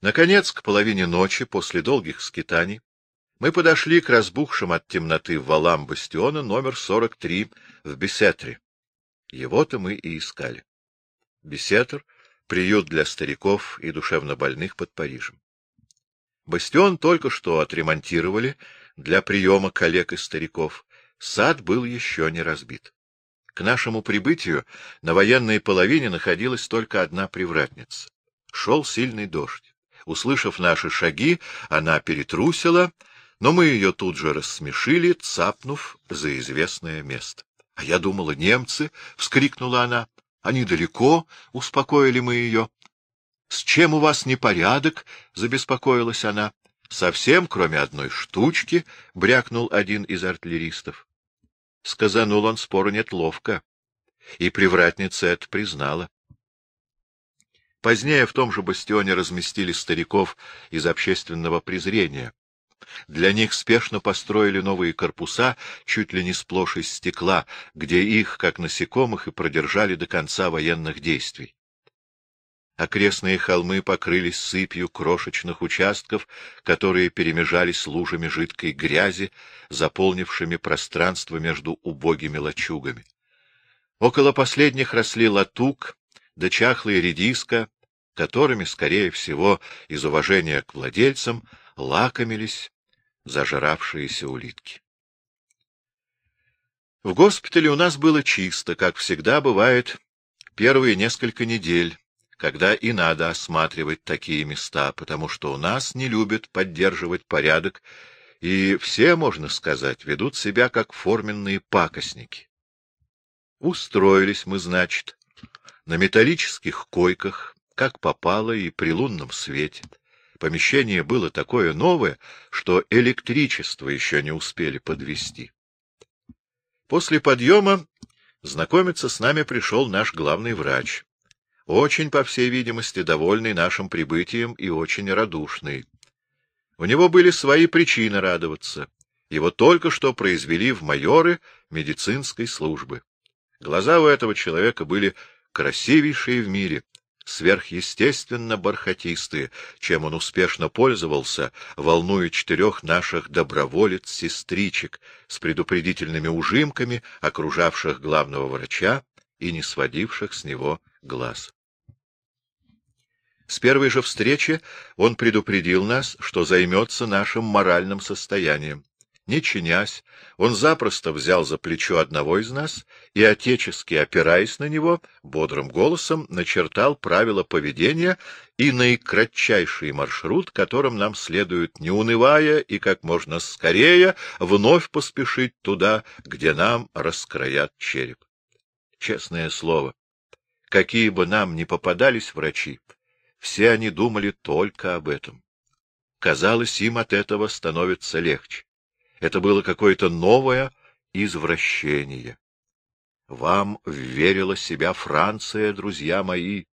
Наконец, к половине ночи, после долгих скитаний, мы подошли к разбухшим от темноты валам бастиона номер 43 в Бесетре. Его-то мы и искали. Бесетр — приют для стариков и душевнобольных под Парижем. Бастион только что отремонтировали для приема коллег и стариков. Сад был еще не разбит. К нашему прибытию на военной половине находилась только одна привратница. Шел сильный дождь. Услышав наши шаги, она перетрусила, но мы ее тут же рассмешили, цапнув за известное место. — А я думала, немцы! — вскрикнула она. — Они далеко, — успокоили мы ее. — С чем у вас непорядок? — забеспокоилась она. — Совсем, кроме одной штучки, — брякнул один из артиллеристов. Сказанул он, спору нет, ловко. И привратница это признала. Позднее в том же бастионе разместили стариков из общественного презрения. Для них спешно построили новые корпуса, чуть ли не сплошь из стекла, где их, как насекомых, и продержали до конца военных действий. Окрестные холмы покрылись сыпью крошечных участков, которые перемежались лужами жидкой грязи, заполнившими пространство между убогими лачугами. Около последних росли латук, да чахлая редиска, которыми, скорее всего, из уважения к владельцам, лакомились зажравшиеся улитки. В госпитале у нас было чисто, как всегда бывает первые несколько недель, когда и надо осматривать такие места, потому что у нас не любят поддерживать порядок, и все, можно сказать, ведут себя как форменные пакостники. Устроились мы, значит, на металлических койках, как попало и при лунном свете. Помещение было такое новое, что электричество еще не успели подвести. После подъема знакомиться с нами пришел наш главный врач. Очень, по всей видимости, довольный нашим прибытием и очень радушный. У него были свои причины радоваться. Его только что произвели в майоры медицинской службы. Глаза у этого человека были красивейшие в мире, сверхъестественно бархатистые, чем он успешно пользовался, волнуя четырех наших доброволец-сестричек с предупредительными ужимками, окружавших главного врача и не сводивших с него глаз. С первой же встречи он предупредил нас, что займется нашим моральным состоянием. Не чинясь, он запросто взял за плечо одного из нас и, отечески опираясь на него, бодрым голосом начертал правила поведения и наикратчайший маршрут, которым нам следует, не унывая и как можно скорее, вновь поспешить туда, где нам раскроят череп. Честное слово, какие бы нам ни попадались врачи, все они думали только об этом. Казалось, им от этого становится легче. Это было какое-то новое извращение. Вам верила себя Франция, друзья мои,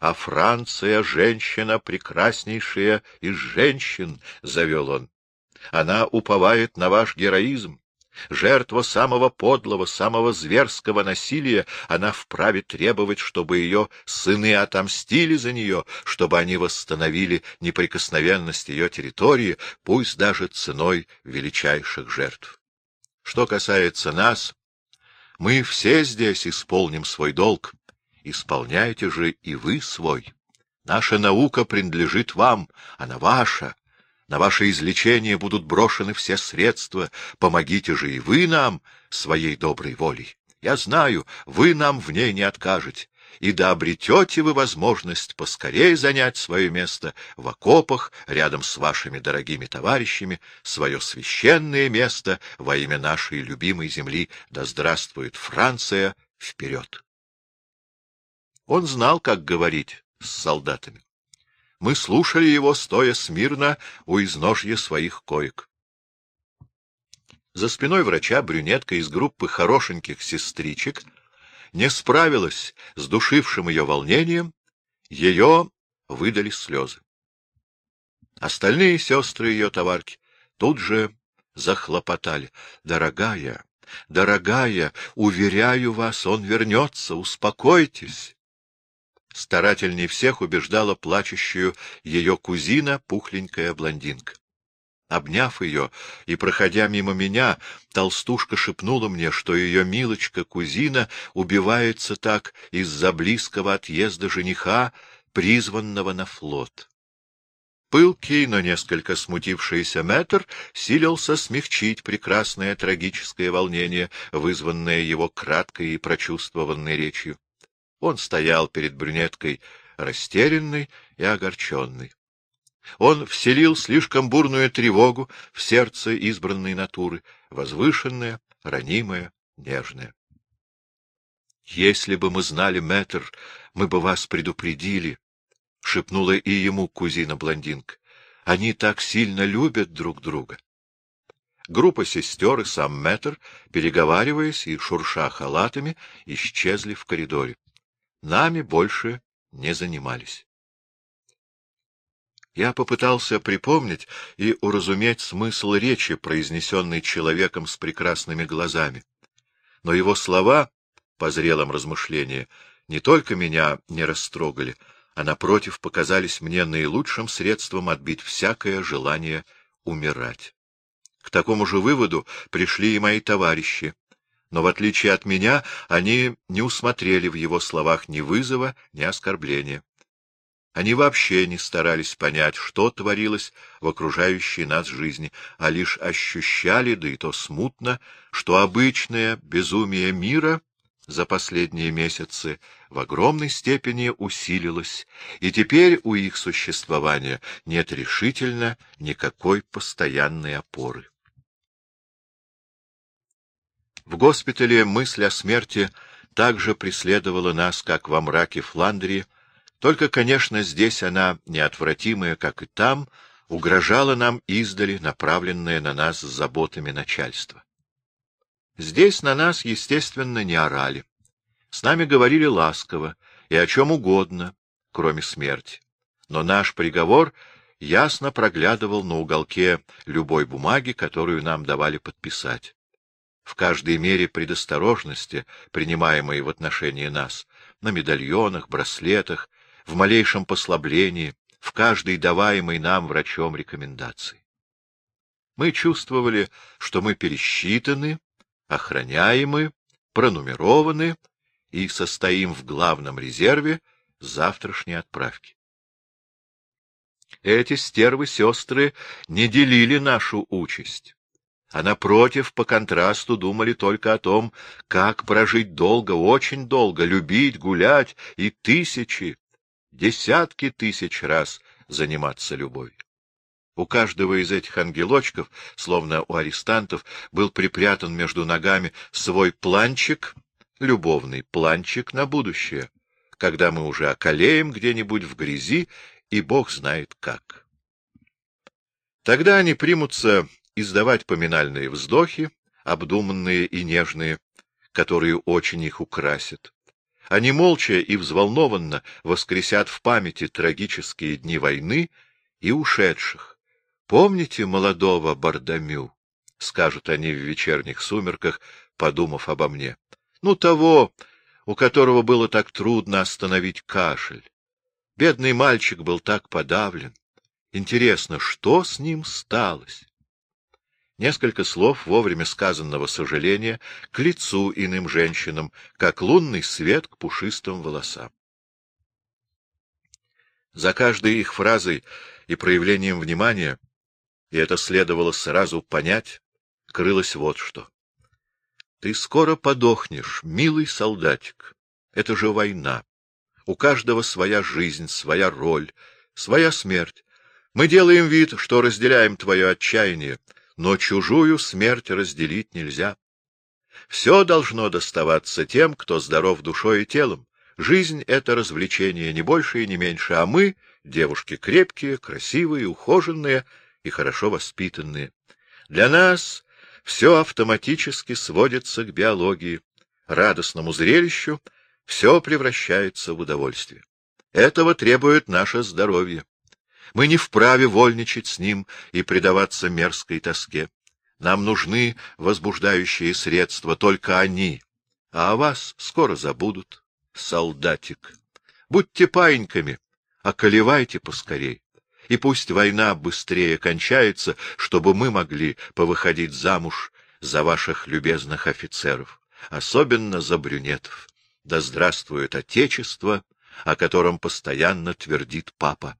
а Франция — женщина прекраснейшая из женщин, — завел он. Она уповает на ваш героизм. Жертва самого подлого, самого зверского насилия, она вправе требовать, чтобы ее сыны отомстили за нее, чтобы они восстановили неприкосновенность ее территории, пусть даже ценой величайших жертв. Что касается нас, мы все здесь исполним свой долг. Исполняйте же и вы свой. Наша наука принадлежит вам, она ваша. На ваше излечение будут брошены все средства. Помогите же и вы нам своей доброй волей. Я знаю, вы нам в ней не откажете, и да обретете вы возможность поскорее занять свое место в окопах рядом с вашими дорогими товарищами, свое священное место во имя нашей любимой земли. Да здравствует Франция! Вперед! Он знал, как говорить с солдатами. Мы слушали его, стоя смирно у изножья своих коек. За спиной врача брюнетка из группы хорошеньких сестричек не справилась с душившим ее волнением, ее выдали слезы. Остальные сестры ее товарки тут же захлопотали. — Дорогая, дорогая, уверяю вас, он вернется, успокойтесь. Старательней всех убеждала плачущую ее кузина, пухленькая блондинка. Обняв ее и проходя мимо меня, толстушка шепнула мне, что ее милочка-кузина убивается так из-за близкого отъезда жениха, призванного на флот. Пылкий, но несколько смутившийся мэтр силился смягчить прекрасное трагическое волнение, вызванное его краткой и прочувствованной речью. Он стоял перед брюнеткой растерянный и огорченный. Он вселил слишком бурную тревогу в сердце избранной натуры, возвышенное, ранимое, нежное. — Если бы мы знали, мэтр, мы бы вас предупредили, — шепнула и ему кузина-блондинка. — Они так сильно любят друг друга. Группа сестер и сам мэтр, переговариваясь и шурша халатами, исчезли в коридоре. Нами больше не занимались. Я попытался припомнить и уразуметь смысл речи, произнесенной человеком с прекрасными глазами. Но его слова, по зрелым размышлениям, не только меня не растрогали, а, напротив, показались мне наилучшим средством отбить всякое желание умирать. К такому же выводу пришли и мои товарищи, но, в отличие от меня, они не усмотрели в его словах ни вызова, ни оскорбления. Они вообще не старались понять, что творилось в окружающей нас жизни, а лишь ощущали, да и то смутно, что обычное безумие мира за последние месяцы в огромной степени усилилось, и теперь у их существования нет решительно никакой постоянной опоры. В госпитале мысль о смерти также преследовала нас, как во мраке Фландрии, только, конечно, здесь она, неотвратимая, как и там, угрожала нам издали, направленная на нас с заботами начальства. Здесь на нас, естественно, не орали. С нами говорили ласково и о чем угодно, кроме смерти. Но наш приговор ясно проглядывал на уголке любой бумаги, которую нам давали подписать. В каждой мере предосторожности, принимаемой в отношении нас, на медальонах, браслетах, в малейшем послаблении, в каждой даваемой нам врачом рекомендации. Мы чувствовали, что мы пересчитаны, охраняемы, пронумерованы и состоим в главном резерве завтрашней отправки. Эти стервы-сестры не делили нашу участь, а, напротив, по контрасту думали только о том, как прожить долго, очень долго, любить, гулять и тысячи, десятки тысяч раз заниматься любовью. У каждого из этих ангелочков, словно у арестантов, был припрятан между ногами свой планчик, любовный планчик на будущее, когда мы уже околеем где-нибудь в грязи, и Бог знает как. Тогда они примутся издавать поминальные вздохи, обдуманные и нежные, которые очень их украсят. Они молча и взволнованно воскресят в памяти трагические дни войны и ушедших. Помните молодого Бардамю? — скажут они в вечерних сумерках, подумав обо мне. Ну, того, у которого было так трудно остановить кашель. Бедный мальчик был так подавлен. Интересно, что с ним сталось? Несколько слов вовремя сказанного сожаления к лицу иным женщинам, как лунный свет к пушистым волосам. За каждой их фразой и проявлением внимания, и это следовало сразу понять, крылось вот что. Ты скоро подохнешь, милый солдатик. Это же война. У каждого своя жизнь, своя роль, своя смерть. Мы делаем вид, что разделяем твое отчаяние, но чужую смерть разделить нельзя. Все должно доставаться тем, кто здоров душой и телом. Жизнь — это развлечение, не больше и не меньше, а мы — девушки крепкие, красивые, ухоженные и хорошо воспитанные. Для нас все автоматически сводится к биологии, радостному зрелищу, все превращается в удовольствие. Этого требует наше здоровье. Мы не вправе вольничать с ним и предаваться мерзкой тоске. Нам нужны возбуждающие средства, только они. А о вас скоро забудут, солдатик. Будьте паиньками, околевайте поскорей. И пусть война быстрее кончается, чтобы мы могли повыходить замуж за ваших любезных офицеров, особенно за брюнетов. Да здравствует Отечество, о котором постоянно твердит папа.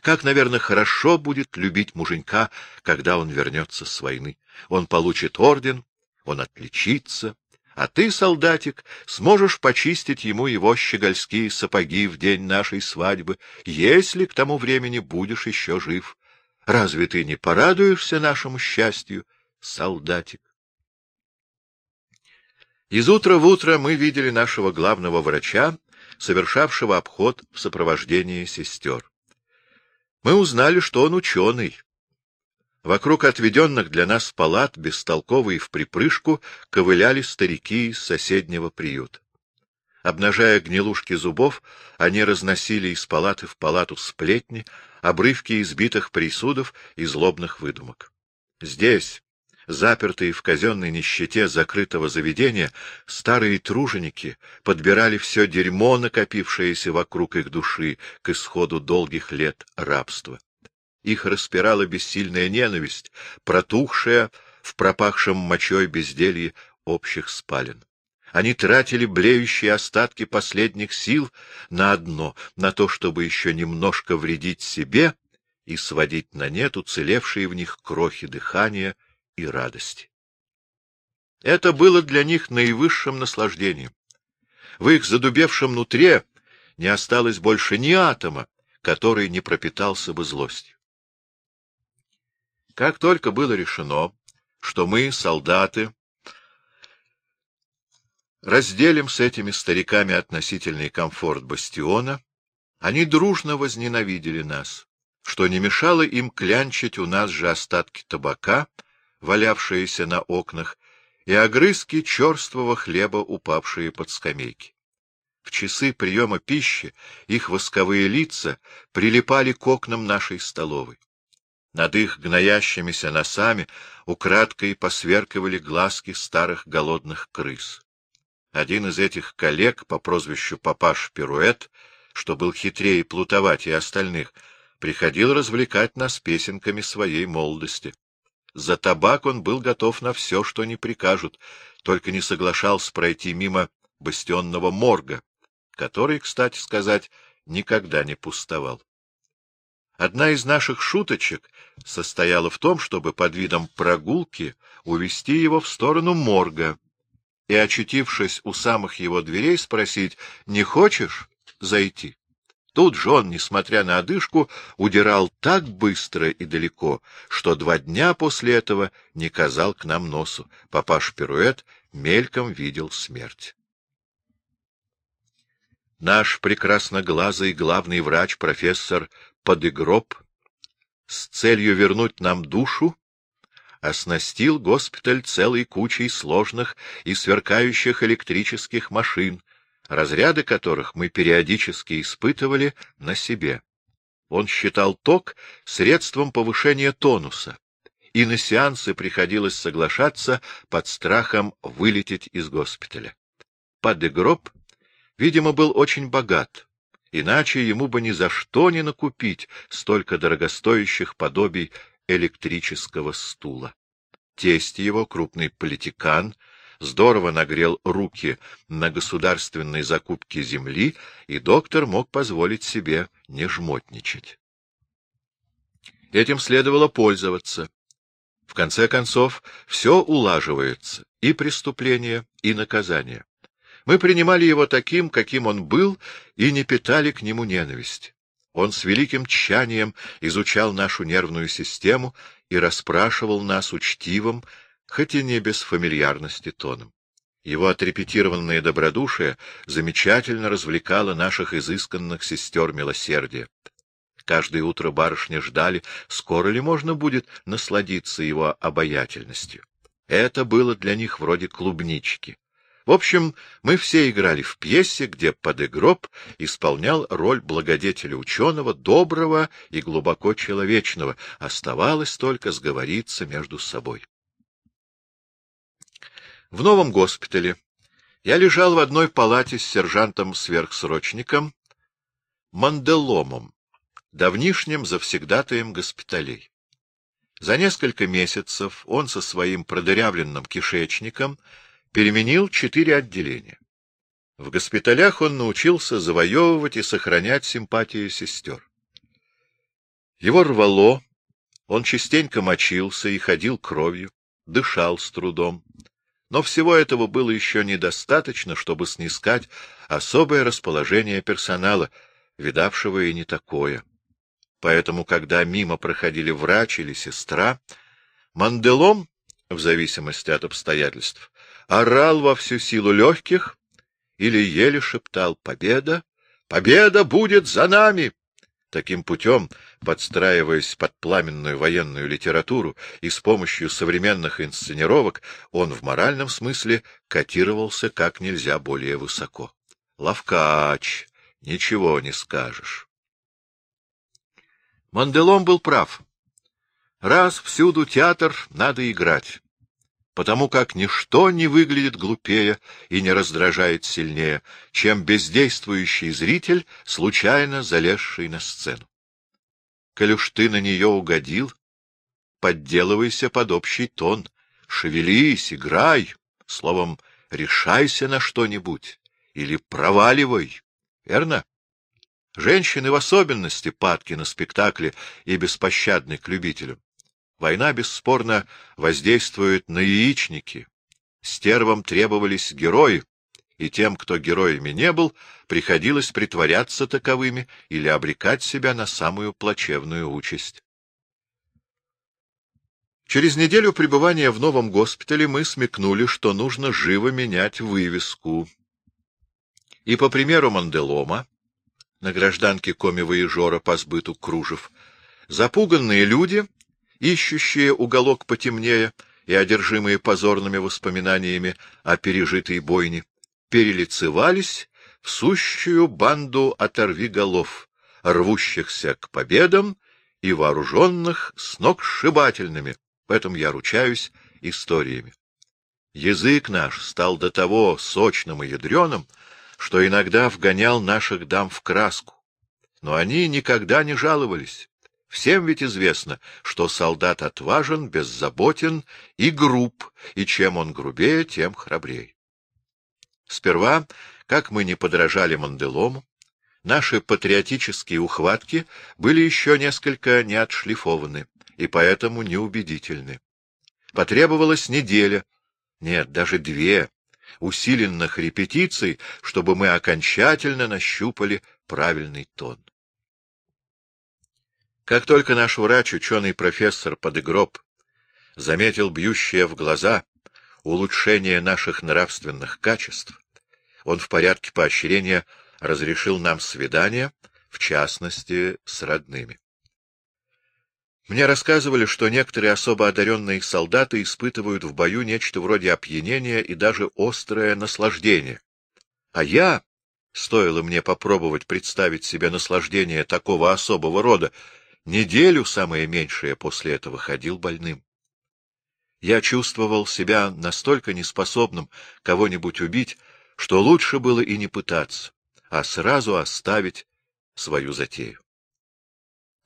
Как, наверное, хорошо будет любить муженька, когда он вернется с войны. Он получит орден, он отличится, а ты, солдатик, сможешь почистить ему его щегольские сапоги в день нашей свадьбы, если к тому времени будешь еще жив. Разве ты не порадуешься нашему счастью, солдатик? Из утра в утро мы видели нашего главного врача, совершавшего обход в сопровождении сестер. Мы узнали, что он ученый, Вокруг отведенных для нас палат, бестолковые в припрыжку, ковыляли старики из соседнего приюта. Обнажая гнилушки зубов, они разносили из палаты в палату сплетни, обрывки избитых присудов и злобных выдумок. Здесь, запертые в казенной нищете закрытого заведения, старые труженики подбирали все дерьмо, накопившееся вокруг их души к исходу долгих лет рабства. Их распирала бессильная ненависть, протухшая в пропахшем мочой безделье общих спален. Они тратили блеющие остатки последних сил на одно, на то, чтобы еще немножко вредить себе и сводить на нет уцелевшие в них крохи дыхания и радости. Это было для них наивысшим наслаждением. В их задубевшем нутре не осталось больше ни атома, который не пропитался бы злостью. Как только было решено, что мы, солдаты, разделим с этими стариками относительный комфорт бастиона, они дружно возненавидели нас, что не мешало им клянчить у нас же остатки табака, валявшиеся на окнах, и огрызки черствого хлеба, упавшие под скамейки. В часы приема пищи их восковые лица прилипали к окнам нашей столовой. Над их гноящимися носами украдкой посверкивали глазки старых голодных крыс. Один из этих коллег по прозвищу Папаш Пируэт, что был хитрее плутовать и остальных, приходил развлекать нас песенками своей молодости. За табак он был готов на все, что не прикажут, только не соглашался пройти мимо бастионного морга, который, кстати сказать, никогда не пустовал. Одна из наших шуточек состояла в том, чтобы под видом прогулки увести его в сторону морга и, очутившись у самых его дверей, спросить, не хочешь зайти? Тут же он, несмотря на одышку, удирал так быстро и далеко, что два дня после этого не казал к нам носу. Папаш Пируэт мельком видел смерть. Наш прекрасноглазый главный врач, профессор Подыгроб, с целью вернуть нам душу, оснастил госпиталь целой кучей сложных и сверкающих электрических машин, разряды которых мы периодически испытывали на себе. Он считал ток средством повышения тонуса, и на сеансы приходилось соглашаться под страхом вылететь из госпиталя. Подыгроб видимо, был очень богат, иначе ему бы ни за что не накупить столько дорогостоящих подобий электрического стула. Тесть его, крупный политикан, здорово нагрел руки на государственной закупке земли, и доктор мог позволить себе не жмотничать. Этим следовало пользоваться. В конце концов, все улаживается, и преступление, и наказание. Мы принимали его таким, каким он был, и не питали к нему ненависти. Он с великим тщанием изучал нашу нервную систему и расспрашивал нас учтивым, хоть и не без фамильярности тоном. Его отрепетированное добродушие замечательно развлекало наших изысканных сестер милосердия. Каждое утро барышни ждали, скоро ли можно будет насладиться его обаятельностью. Это было для них вроде клубнички. В общем, мы все играли в пьесе, где Подыгроб исполнял роль благодетеля ученого, доброго и глубоко человечного. Оставалось только сговориться между собой. В новом госпитале я лежал в одной палате с сержантом-сверхсрочником, Манделомом, давнишним завсегдатаем госпиталей. За несколько месяцев он со своим продырявленным кишечником переменил четыре отделения. В госпиталях он научился завоевывать и сохранять симпатию сестер. Его рвало, он частенько мочился и ходил кровью, дышал с трудом. Но всего этого было еще недостаточно, чтобы снискать особое расположение персонала, видавшего и не такое. Поэтому, когда мимо проходили врач или сестра, Манделом, в зависимости от обстоятельств, орал во всю силу легких или еле шептал «Победа! Победа будет за нами!» Таким путем, подстраиваясь под пламенную военную литературу и с помощью современных инсценировок, он в моральном смысле котировался как нельзя более высоко. Лавкач, ничего не скажешь. Манделом был прав. Раз всюду театр, надо играть, потому как ничто не выглядит глупее и не раздражает сильнее, чем бездействующий зритель, случайно залезший на сцену. Коль ты на нее угодил, подделывайся под общий тон, шевелись, играй, словом, решайся на что-нибудь или проваливай, верно? Женщины в особенности падки на спектакле и беспощадны к любителям. Война, бесспорно, воздействует на яичники. Стервам требовались герои, и тем, кто героями не был, приходилось притворяться таковыми или обрекать себя на самую плачевную участь. Через неделю пребывания в новом госпитале мы смекнули, что нужно живо менять вывеску. И по примеру Манделома на гражданке коми-воежора по сбыту кружев, запуганные люди, ищущие уголок потемнее и одержимые позорными воспоминаниями о пережитой бойне, перелицевались в сущую банду оторви голов, рвущихся к победам и вооруженных сногсшибательными, в этом я ручаюсь, историями. Язык наш стал до того сочным и ядреным, что иногда вгонял наших дам в краску. Но они никогда не жаловались. Всем ведь известно, что солдат отважен, беззаботен и груб, и чем он грубее, тем храбрей. Сперва, как мы не подражали Манделому, наши патриотические ухватки были еще несколько не отшлифованы и поэтому неубедительны. Потребовалась неделя, нет, даже две, усиленных репетиций, чтобы мы окончательно нащупали правильный тон. Как только наш врач, ученый профессор Подыгроб, заметил бьющее в глаза улучшение наших нравственных качеств, он в порядке поощрения разрешил нам свидание, в частности, с родными. Мне рассказывали, что некоторые особо одаренные солдаты испытывают в бою нечто вроде опьянения и даже острое наслаждение. А я, стоило мне попробовать представить себе наслаждение такого особого рода, неделю, самое меньшее, после этого ходил больным. Я чувствовал себя настолько неспособным кого-нибудь убить, что лучше было и не пытаться, а сразу оставить свою затею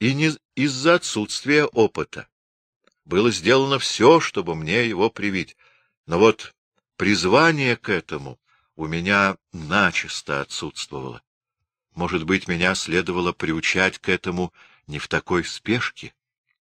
и не из-за отсутствия опыта. Было сделано все, чтобы мне его привить, но вот призвание к этому у меня начисто отсутствовало. Может быть, меня следовало приучать к этому не в такой спешке?